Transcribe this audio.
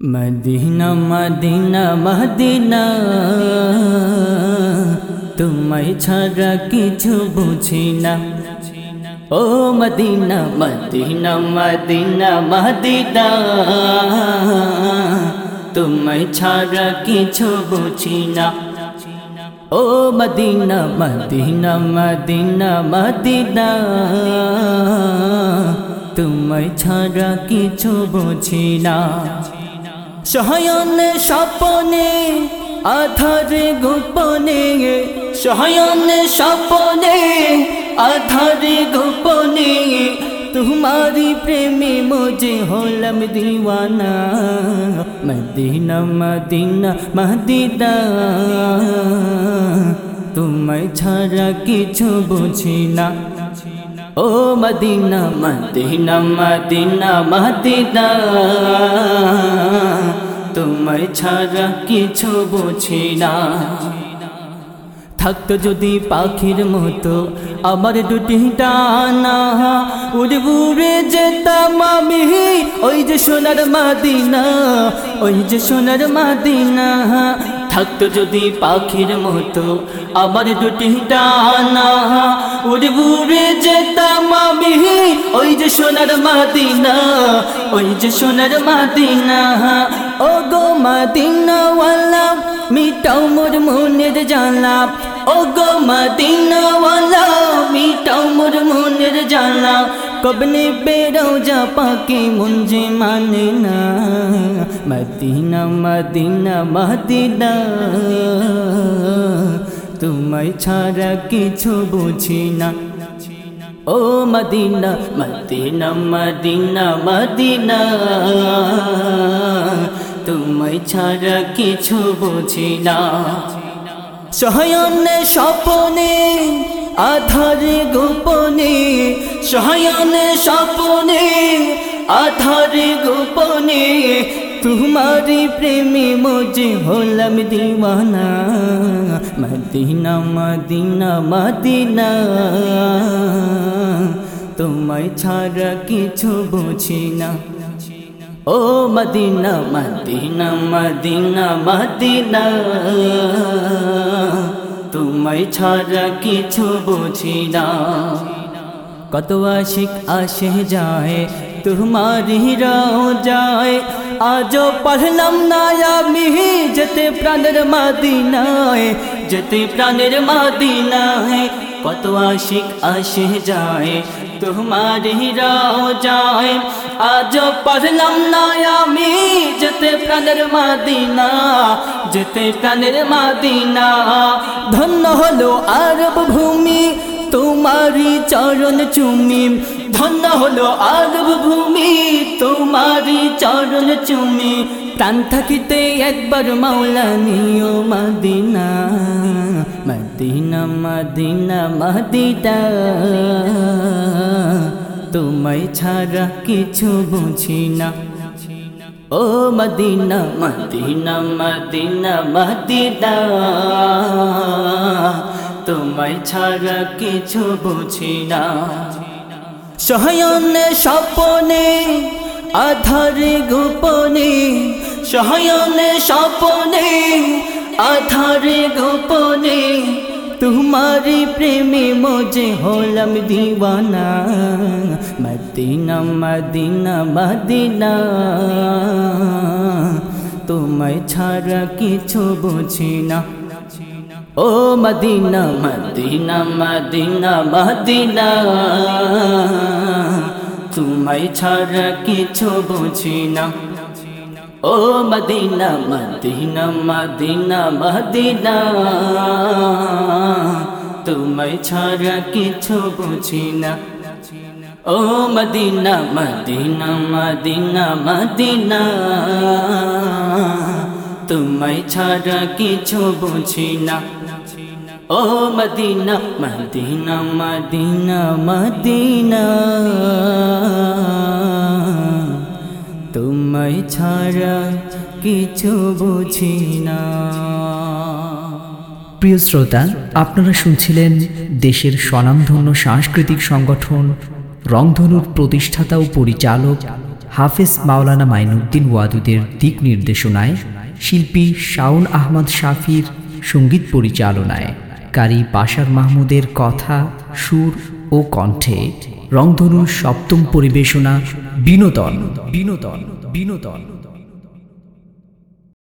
Medina Medina Medina তোমায় ছাড়া কিছু বুঝি না ও মদিনা মদিনা মদিনা মদিনা তোমায় ছাড়া কিছু বুঝি না ও মদিনা মদিনা মদিনা মদিনা তোমায় ছাড়া কিছু বুঝি না সহায়ন স্বপনে, আধারে গোপনে সহায়ন স্বপনে, আধারে গোপনে তোমারি প্রেমে মোজে হলম দিওয়ানা, মদিনা মদিনা মদিনা। তোমায় ছাড়া কিছু বুঝি না। ও মদিনা মদিনা মদিনা মদিনা। তোমায় ছাড়া কিছু বুঝি না। থাকতো যদি পাখির মতো আমার দুটি টানা উড়ে উড়ে যেতাম আমি। ওই যে সোনার মাদিনা, ওই যে সোনার মাদিনা। থাকতো যদি পাখির মতো আমার দুটি টানা উড়ে উড়ে যেতাম আমি। ওই যে সোনার মাদিনা, ওই যে সোনার মাদিনা। ও গো মাদিনাওয়ালা, মিটাও মোর মনের জ্বালা ও গো মদিনাওয়ালা, মিটাও মোর জ্বালা কবনে বেরো যা পাকে মুঞ্জে মানে না। Madina Medina Medina. তোমায় ছাড়া কিছু বুঝি না। ও মদিনা মদিনা মদিনা মদিনা। তোমায় ছাড়া কিছু বুঝি না। সহায়নে স্বপনে, আধারে গোপনে, সহায়নে স্বপনে, আধারে গোপনে তোমারি প্রেমে মুঝে হলাম দিওয়ানা। Medina Medina Medina. তোমায় ছাড়া কিছু বুঝি না। ও মদিনা মদিনা মদিনা মদিনা। তোমায় ছাড়া কিছু বুঝি না। কত আশিক আসে যায় তোমারি রাও যায়। আজও পড়লাম না আমি যেতে প্রাণের মাদিনায়, যেতে প্রাণের মাদিনায়। কত আশিক আসে যায় তোমারি রাও যায়। আজ পড়লাম না আমি যেতে প্রাণের মাদিনা, যেতে প্রাণের মাদিনা। ধন্য হলো আরব ভূমি তোমারি চরণ চুমি। ধন্য হলো আরব ভূমি তোমারি চরণ চুমি। প্রাণ থাকিতে একবার মাওলা নিও মাদিনা। Medina Medina Medina. তোমায় ছাড়া কিছু বুঝি না। ও মদিনা মদিনা মদিনা মদিনা। তোমায় ছাড়া কিছু বুঝি না। সহায়নে স্বপনে, আধারে গোপনে। সহায়নে স্বপনে আধারে গোপনে তোমারি প্রেমে মোজে হলাম দিওয়ানা। Medina Medina Medina. তোমায় ছাড়া কিছু বুঝি না। ও মদিনা মদিনা মদিনা মদিনা। তোমায় ছাড়া কিছু বুঝি না। ও মদিনা মদিনা মদিনা মদিনা। তোমায় ছাড়া কিছু বুঝি না। ও মদিনা মদিনা মদিনা মদিনা। তোমায় ছাড়া কিছু বুঝি না। ও মদিনা মদিনা মদিনা মদিনা। তোমায় ছাড়া কিছু বুঝি না। প্রিয় শ্রোতা, আপনারা শুনছিলেন দেশের স্বনামধন্য সাংস্কৃতিক সংগঠন রংধনুর প্রতিষ্ঠাতা ও পরিচালক হাফেজ মাওলানা মাইনুদ্দিন ওয়াদুদের দিক নির্দেশনায় শিল্পী শাওন আহমদ শাফির সংগীত পরিচালনায় কারি বাশার মাহমুদের কথা, সুর ও কণ্ঠে রংধনুর সপ্তম পরিবেশনা বিনোদন বিনোদন। বিনোদন।